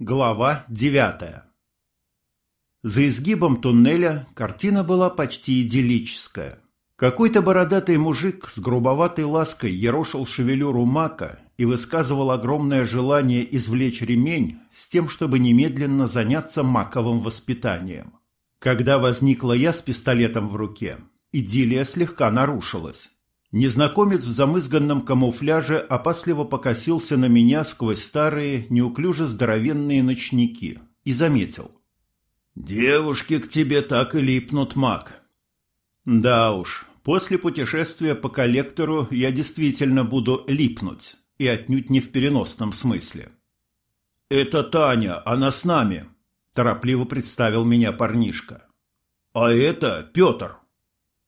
Глава девятая За изгибом туннеля картина была почти идиллическая. Какой-то бородатый мужик с грубоватой лаской ерошил шевелюру мака и высказывал огромное желание извлечь ремень с тем, чтобы немедленно заняться маковым воспитанием. Когда возникла я с пистолетом в руке, идиллия слегка нарушилась. Незнакомец в замызганном камуфляже опасливо покосился на меня сквозь старые, неуклюже здоровенные ночники и заметил. «Девушки к тебе так и липнут, маг». «Да уж, после путешествия по коллектору я действительно буду липнуть, и отнюдь не в переносном смысле». «Это Таня, она с нами», – торопливо представил меня парнишка. «А это Петр».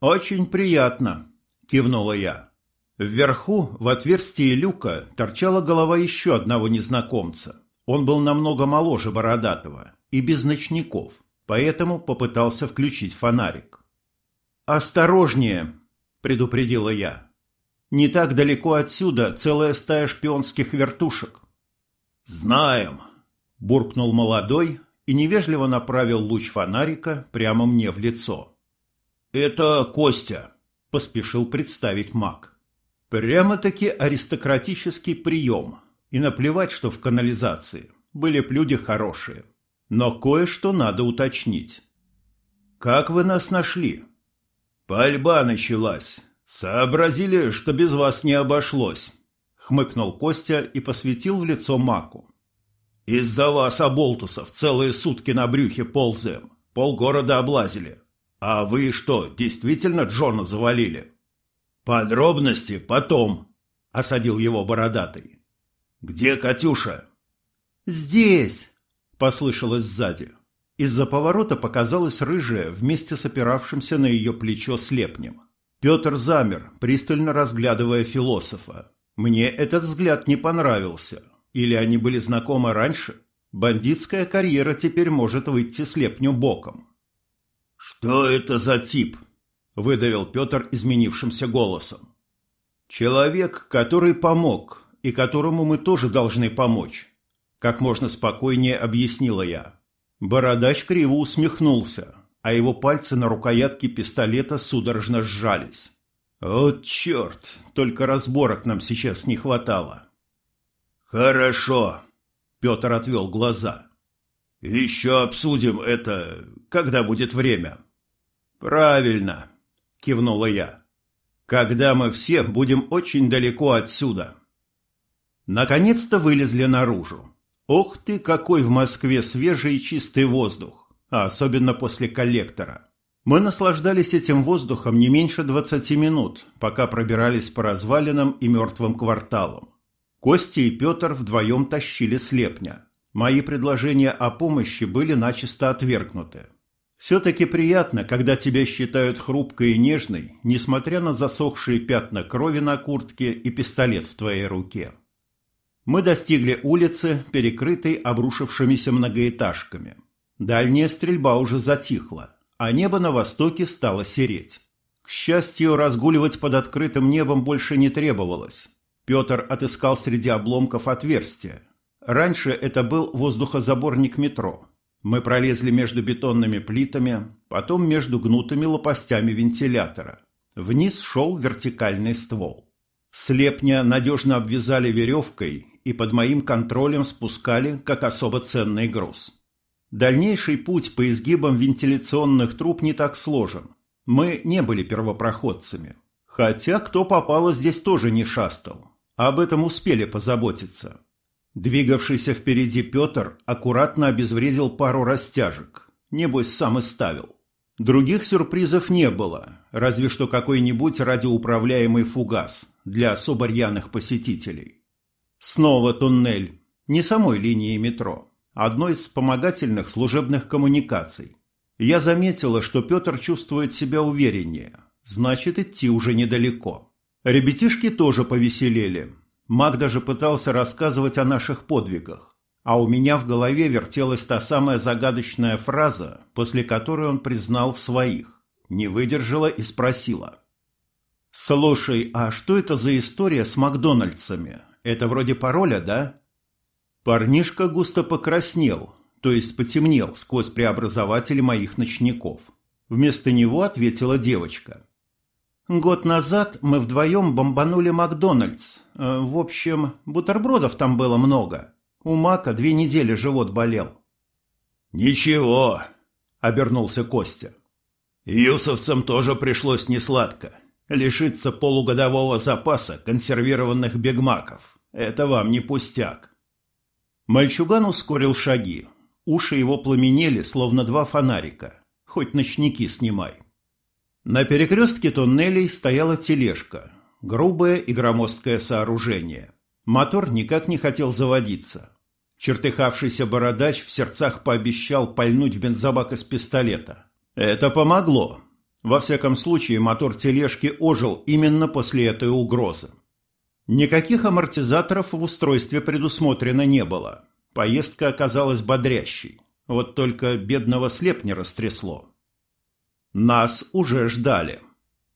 «Очень приятно», – кивнула я. Вверху, в отверстии люка, торчала голова еще одного незнакомца. Он был намного моложе Бородатого и без ночников, поэтому попытался включить фонарик. «Осторожнее!» – предупредила я. «Не так далеко отсюда целая стая шпионских вертушек». «Знаем!» – буркнул молодой и невежливо направил луч фонарика прямо мне в лицо. «Это Костя!» Поспешил представить маг. Прямо-таки аристократический прием. И наплевать, что в канализации. Были б люди хорошие. Но кое-что надо уточнить. «Как вы нас нашли?» «Пальба началась. Сообразили, что без вас не обошлось», — хмыкнул Костя и посветил в лицо маку. «Из-за вас, оболтусов, целые сутки на брюхе ползаем. Полгорода облазили. «А вы что, действительно Джона завалили?» «Подробности потом», — осадил его бородатый. «Где Катюша?» «Здесь!» — послышалось сзади. Из-за поворота показалась рыжая вместе с опиравшимся на ее плечо слепнем. Петр замер, пристально разглядывая философа. Мне этот взгляд не понравился. Или они были знакомы раньше? Бандитская карьера теперь может выйти слепню боком. «Что это за тип?» – выдавил Петр изменившимся голосом. «Человек, который помог, и которому мы тоже должны помочь», – как можно спокойнее объяснила я. Бородач криво усмехнулся, а его пальцы на рукоятке пистолета судорожно сжались. «Вот черт, только разборок нам сейчас не хватало». «Хорошо», – Петр отвел глаза. «Еще обсудим это, когда будет время». «Правильно», — кивнула я. «Когда мы все будем очень далеко отсюда». Наконец-то вылезли наружу. Ох ты, какой в Москве свежий и чистый воздух, а особенно после коллектора. Мы наслаждались этим воздухом не меньше двадцати минут, пока пробирались по развалинам и мертвым кварталам. Костя и Петр вдвоем тащили слепня. Мои предложения о помощи были начисто отвергнуты. Все-таки приятно, когда тебя считают хрупкой и нежной, несмотря на засохшие пятна крови на куртке и пистолет в твоей руке. Мы достигли улицы, перекрытой обрушившимися многоэтажками. Дальняя стрельба уже затихла, а небо на востоке стало сереть. К счастью, разгуливать под открытым небом больше не требовалось. Петр отыскал среди обломков отверстие, Раньше это был воздухозаборник метро. Мы пролезли между бетонными плитами, потом между гнутыми лопастями вентилятора. Вниз шел вертикальный ствол. Слепня надежно обвязали веревкой и под моим контролем спускали как особо ценный груз. Дальнейший путь по изгибам вентиляционных труб не так сложен. Мы не были первопроходцами. Хотя кто попало здесь тоже не шастал. Об этом успели позаботиться. Двигавшийся впереди Петр аккуратно обезвредил пару растяжек. Небось, сам и ставил. Других сюрпризов не было, разве что какой-нибудь радиоуправляемый фугас для особо рьяных посетителей. Снова туннель. Не самой линии метро. Одной из вспомогательных служебных коммуникаций. Я заметила, что Петр чувствует себя увереннее. Значит, идти уже недалеко. Ребятишки тоже повеселели. Маг даже пытался рассказывать о наших подвигах, а у меня в голове вертелась та самая загадочная фраза, после которой он признал своих, не выдержала и спросила. «Слушай, а что это за история с Макдональдсами? Это вроде пароля, да?» Парнишка густо покраснел, то есть потемнел сквозь преобразователь моих ночников. Вместо него ответила девочка. Год назад мы вдвоем бомбанули Макдональдс. Э, в общем, бутербродов там было много. У Мака две недели живот болел. «Ничего», — обернулся Костя. «Юсовцам тоже пришлось несладко. Лишиться полугодового запаса консервированных бигмаков. Это вам не пустяк». Мальчуган ускорил шаги. Уши его пламенели, словно два фонарика. Хоть ночники снимай. На перекрестке туннелей стояла тележка. Грубое и громоздкое сооружение. Мотор никак не хотел заводиться. Чертыхавшийся бородач в сердцах пообещал пальнуть в бензобак из пистолета. Это помогло. Во всяком случае, мотор тележки ожил именно после этой угрозы. Никаких амортизаторов в устройстве предусмотрено не было. Поездка оказалась бодрящей. Вот только бедного слеп не растрясло. Нас уже ждали.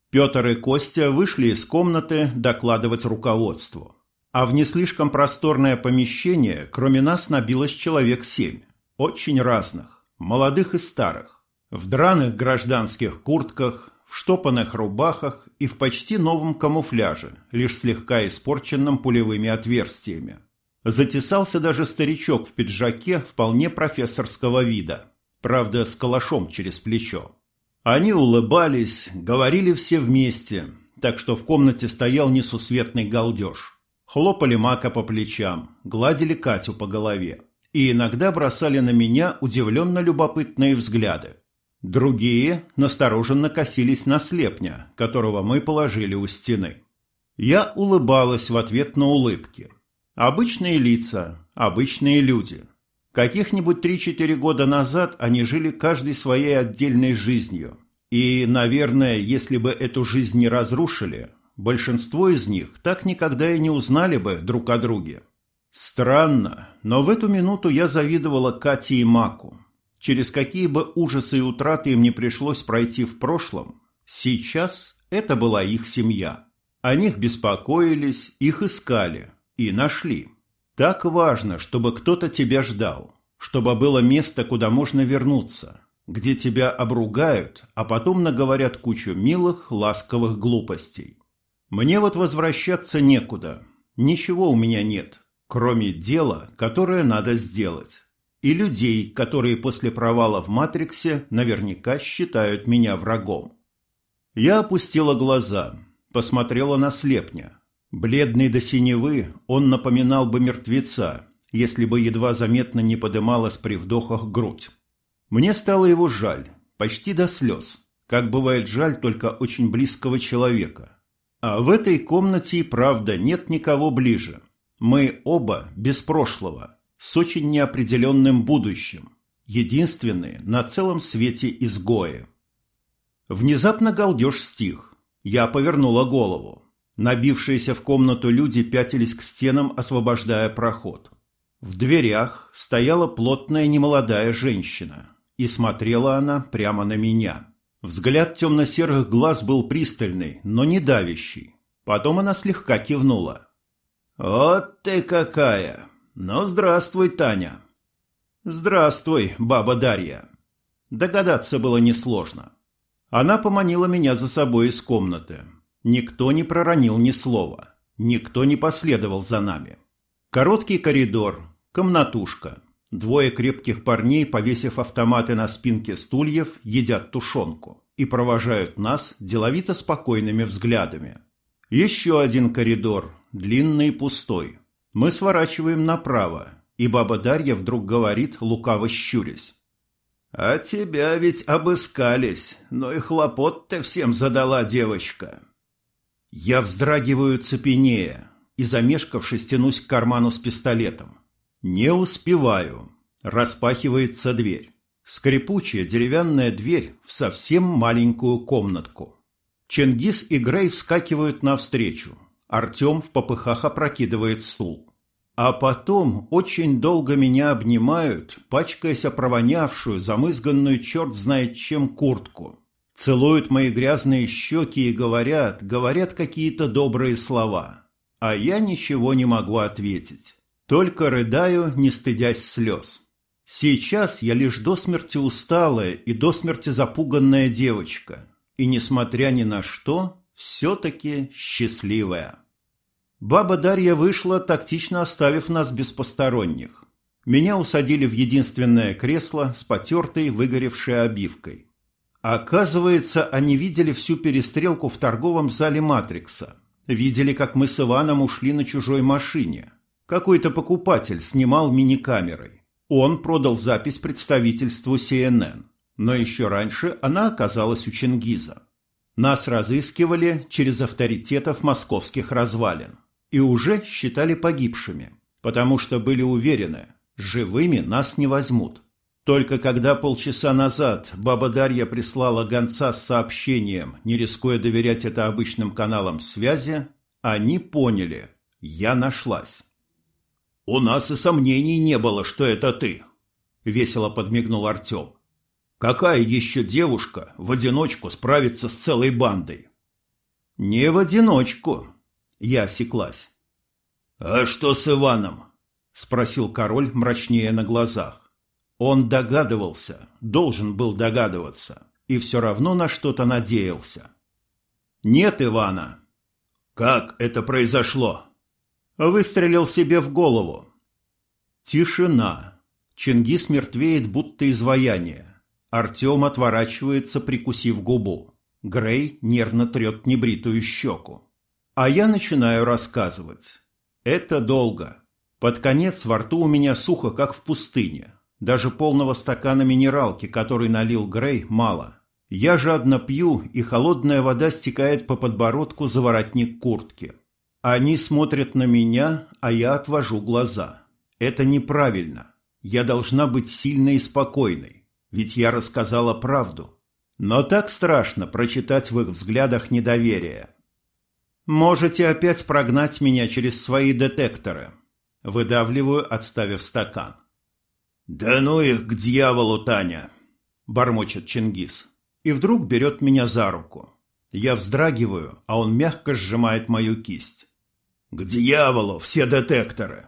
Петр и Костя вышли из комнаты докладывать руководству. А в не слишком просторное помещение, кроме нас, набилось человек семь. Очень разных, молодых и старых. В драных гражданских куртках, в штопанных рубахах и в почти новом камуфляже, лишь слегка испорченном пулевыми отверстиями. Затесался даже старичок в пиджаке вполне профессорского вида, правда, с калашом через плечо. Они улыбались, говорили все вместе, так что в комнате стоял несусветный галдеж. Хлопали Мака по плечам, гладили Катю по голове и иногда бросали на меня удивленно любопытные взгляды. Другие настороженно косились на слепня, которого мы положили у стены. Я улыбалась в ответ на улыбки. Обычные лица, обычные люди – Каких-нибудь три-четыре года назад они жили каждой своей отдельной жизнью. И, наверное, если бы эту жизнь не разрушили, большинство из них так никогда и не узнали бы друг о друге. Странно, но в эту минуту я завидовала Кате и Маку. Через какие бы ужасы и утраты им не пришлось пройти в прошлом, сейчас это была их семья. О них беспокоились, их искали и нашли. Так важно, чтобы кто-то тебя ждал, чтобы было место, куда можно вернуться, где тебя обругают, а потом наговорят кучу милых, ласковых глупостей. Мне вот возвращаться некуда, ничего у меня нет, кроме дела, которое надо сделать. И людей, которые после провала в «Матриксе» наверняка считают меня врагом. Я опустила глаза, посмотрела на слепня. Бледный до синевы, он напоминал бы мертвеца, если бы едва заметно не подымалась при вдохах грудь. Мне стало его жаль, почти до слез, как бывает жаль только очень близкого человека. А в этой комнате, правда, нет никого ближе. Мы оба без прошлого, с очень неопределенным будущим, единственные на целом свете изгои. Внезапно галдеж стих. Я повернула голову. Набившиеся в комнату люди пятились к стенам, освобождая проход. В дверях стояла плотная немолодая женщина, и смотрела она прямо на меня. Взгляд темно-серых глаз был пристальный, но не давящий. Потом она слегка кивнула. «Вот ты какая! Ну, здравствуй, Таня!» «Здравствуй, баба Дарья!» Догадаться было несложно. Она поманила меня за собой из комнаты. Никто не проронил ни слова. Никто не последовал за нами. Короткий коридор, комнатушка. Двое крепких парней, повесив автоматы на спинке стульев, едят тушенку и провожают нас деловито спокойными взглядами. Еще один коридор, длинный и пустой. Мы сворачиваем направо, и баба Дарья вдруг говорит, лукаво щурясь. «А тебя ведь обыскались, но и хлопот ты всем задала девочка». Я вздрагиваю цепенея и, замешкавшись, тянусь к карману с пистолетом. Не успеваю. Распахивается дверь. Скрипучая деревянная дверь в совсем маленькую комнатку. Чингис и Грей вскакивают навстречу. Артем в попыхах опрокидывает стул. А потом очень долго меня обнимают, пачкаясь о провонявшую, замызганную черт знает чем куртку целуют мои грязные щеки и говорят, говорят какие-то добрые слова. А я ничего не могу ответить. Только рыдаю, не стыдясь слез. Сейчас я лишь до смерти усталая и до смерти запуганная девочка, и, несмотря ни на что, все-таки счастливая. Баба Дарья вышла, тактично оставив нас без посторонних. Меня усадили в единственное кресло с потертой, выгоревшей обивкой. Оказывается, они видели всю перестрелку в торговом зале «Матрикса». Видели, как мы с Иваном ушли на чужой машине. Какой-то покупатель снимал мини-камерой. Он продал запись представительству CNN. Но еще раньше она оказалась у Чингиза. Нас разыскивали через авторитетов московских развалин. И уже считали погибшими, потому что были уверены, живыми нас не возьмут. Только когда полчаса назад баба Дарья прислала гонца с сообщением, не рискуя доверять это обычным каналам связи, они поняли – я нашлась. «У нас и сомнений не было, что это ты», – весело подмигнул Артем. «Какая еще девушка в одиночку справится с целой бандой?» «Не в одиночку», – я осеклась. «А что с Иваном?» – спросил король мрачнее на глазах. Он догадывался, должен был догадываться, и все равно на что-то надеялся. «Нет Ивана». «Как это произошло?» Выстрелил себе в голову. Тишина. Чингис мертвеет, будто изваяние. Артем отворачивается, прикусив губу. Грей нервно трет небритую щеку. А я начинаю рассказывать. Это долго. Под конец во рту у меня сухо, как в пустыне. Даже полного стакана минералки, который налил Грей, мало. Я жадно пью, и холодная вода стекает по подбородку за воротник куртки. Они смотрят на меня, а я отвожу глаза. Это неправильно. Я должна быть сильной и спокойной, ведь я рассказала правду. Но так страшно прочитать в их взглядах недоверие. Можете опять прогнать меня через свои детекторы. Выдавливаю, отставив стакан. «Да ну их к дьяволу, Таня!» – бормочет Чингис. И вдруг берет меня за руку. Я вздрагиваю, а он мягко сжимает мою кисть. «К дьяволу все детекторы!»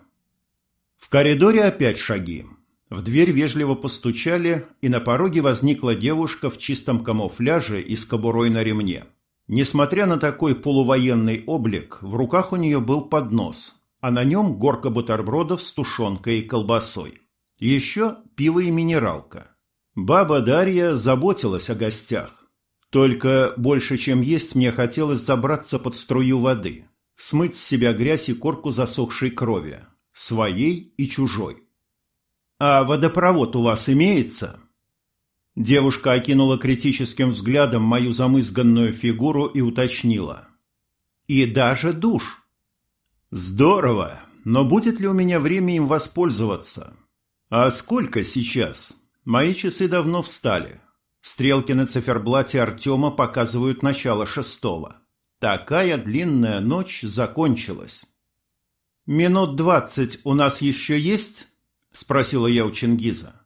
В коридоре опять шаги. В дверь вежливо постучали, и на пороге возникла девушка в чистом камуфляже и с кобурой на ремне. Несмотря на такой полувоенный облик, в руках у нее был поднос, а на нем горка бутербродов с тушенкой и колбасой. Еще пиво и минералка. Баба Дарья заботилась о гостях. Только больше, чем есть, мне хотелось забраться под струю воды, смыть с себя грязь и корку засохшей крови, своей и чужой. «А водопровод у вас имеется?» Девушка окинула критическим взглядом мою замызганную фигуру и уточнила. «И даже душ». «Здорово, но будет ли у меня время им воспользоваться?» «А сколько сейчас?» Мои часы давно встали. Стрелки на циферблате Артема показывают начало шестого. Такая длинная ночь закончилась. «Минут двадцать у нас еще есть?» – спросила я у Чингиза.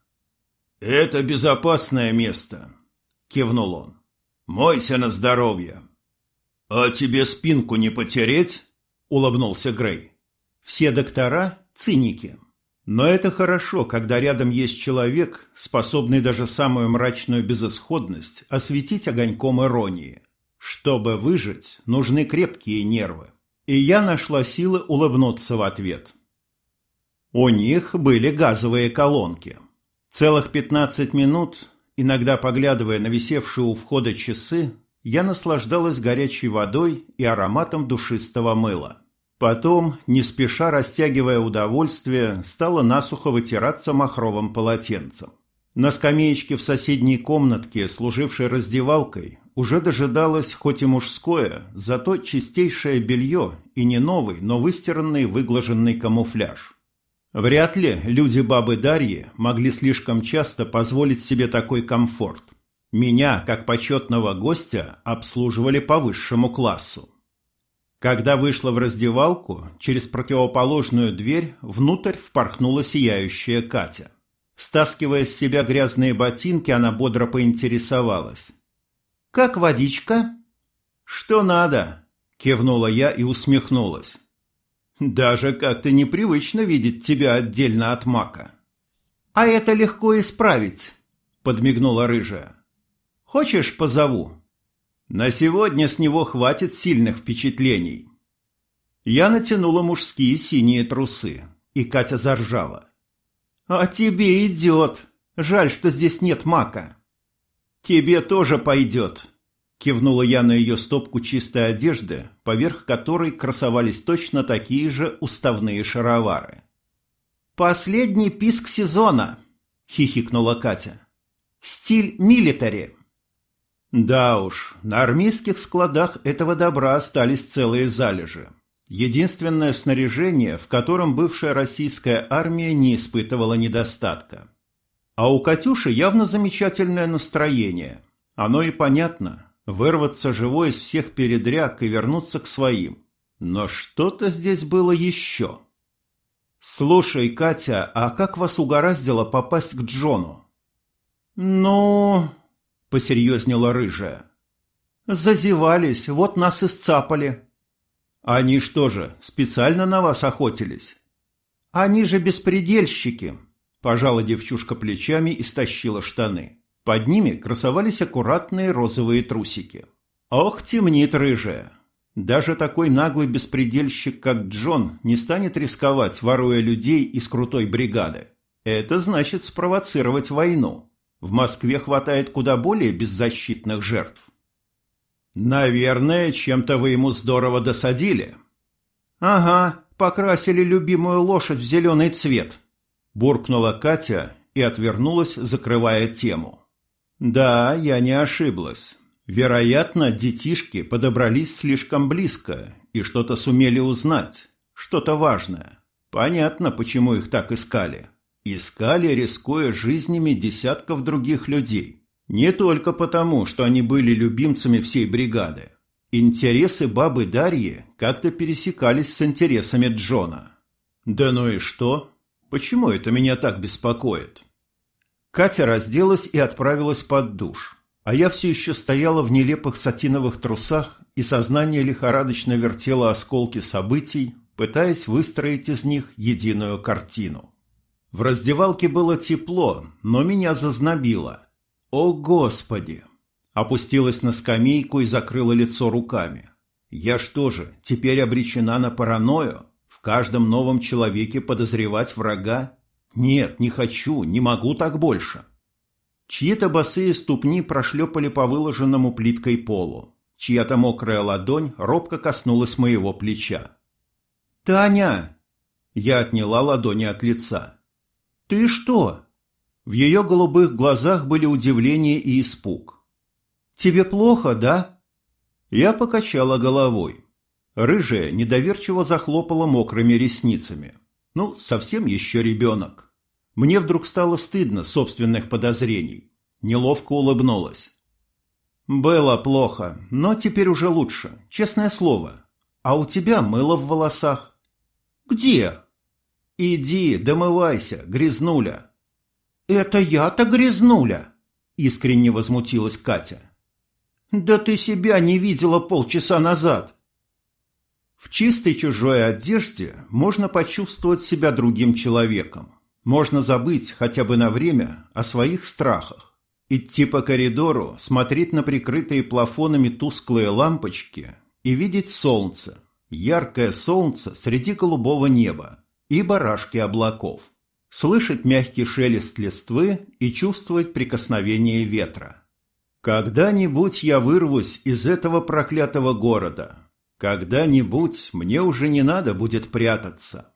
«Это безопасное место», – кивнул он. «Мойся на здоровье». «А тебе спинку не потереть?» – улыбнулся Грей. «Все доктора – циники». Но это хорошо, когда рядом есть человек, способный даже самую мрачную безысходность осветить огоньком иронии. Чтобы выжить, нужны крепкие нервы. И я нашла силы улыбнуться в ответ. У них были газовые колонки. Целых 15 минут, иногда поглядывая на висевшие у входа часы, я наслаждалась горячей водой и ароматом душистого мыла. Потом, не спеша растягивая удовольствие, стала насухо вытираться махровым полотенцем. На скамеечке в соседней комнатке, служившей раздевалкой, уже дожидалось хоть и мужское, зато чистейшее белье и не новый, но выстиранный выглаженный камуфляж. Вряд ли люди бабы Дарьи могли слишком часто позволить себе такой комфорт. Меня, как почетного гостя, обслуживали по высшему классу. Когда вышла в раздевалку, через противоположную дверь внутрь впорхнула сияющая Катя. Стаскивая с себя грязные ботинки, она бодро поинтересовалась. «Как водичка?» «Что надо?» – кивнула я и усмехнулась. Даже как-то непривычно видеть тебя отдельно от мака. А это легко исправить, подмигнула рыжая. Хочешь, позову? На сегодня с него хватит сильных впечатлений. Я натянула мужские синие трусы, и Катя заржала. «А тебе идет. Жаль, что здесь нет мака». «Тебе тоже пойдет», — кивнула я на ее стопку чистой одежды, поверх которой красовались точно такие же уставные шаровары. «Последний писк сезона», — хихикнула Катя. «Стиль милитари». Да уж, на армейских складах этого добра остались целые залежи. Единственное снаряжение, в котором бывшая российская армия не испытывала недостатка. А у Катюши явно замечательное настроение. Оно и понятно. Вырваться живой из всех передряг и вернуться к своим. Но что-то здесь было еще. «Слушай, Катя, а как вас угораздило попасть к Джону?» «Ну...» — посерьезнела рыжая. «Зазевались, вот нас и сцапали». «Они что же, специально на вас охотились?» «Они же беспредельщики», – пожала девчушка плечами и стащила штаны. Под ними красовались аккуратные розовые трусики. «Ох, темнит рыжая!» Даже такой наглый беспредельщик, как Джон, не станет рисковать, воруя людей из крутой бригады. Это значит спровоцировать войну. В Москве хватает куда более беззащитных жертв. «Наверное, чем-то вы ему здорово досадили». «Ага, покрасили любимую лошадь в зеленый цвет», – буркнула Катя и отвернулась, закрывая тему. «Да, я не ошиблась. Вероятно, детишки подобрались слишком близко и что-то сумели узнать, что-то важное. Понятно, почему их так искали. Искали, рискуя жизнями десятков других людей». Не только потому, что они были любимцами всей бригады. Интересы бабы Дарьи как-то пересекались с интересами Джона. Да ну и что? Почему это меня так беспокоит? Катя разделась и отправилась под душ, а я все еще стояла в нелепых сатиновых трусах и сознание лихорадочно вертело осколки событий, пытаясь выстроить из них единую картину. В раздевалке было тепло, но меня зазнобило. «О, Господи!» Опустилась на скамейку и закрыла лицо руками. «Я что же, теперь обречена на паранойю? В каждом новом человеке подозревать врага? Нет, не хочу, не могу так больше!» Чьи-то босые ступни прошлепали по выложенному плиткой полу. Чья-то мокрая ладонь робко коснулась моего плеча. «Таня!» Я отняла ладони от лица. «Ты что?» В ее голубых глазах были удивление и испуг. «Тебе плохо, да?» Я покачала головой. Рыжая недоверчиво захлопала мокрыми ресницами. Ну, совсем еще ребенок. Мне вдруг стало стыдно собственных подозрений. Неловко улыбнулась. «Было плохо, но теперь уже лучше, честное слово. А у тебя мыло в волосах». «Где?» «Иди, домывайся, грязнуля. «Это я-то грязнуля!» – искренне возмутилась Катя. «Да ты себя не видела полчаса назад!» В чистой чужой одежде можно почувствовать себя другим человеком. Можно забыть хотя бы на время о своих страхах. Идти по коридору, смотреть на прикрытые плафонами тусклые лампочки и видеть солнце, яркое солнце среди голубого неба и барашки облаков слышать мягкий шелест листвы и чувствовать прикосновение ветра. Когда-нибудь я вырвусь из этого проклятого города. Когда-нибудь мне уже не надо будет прятаться.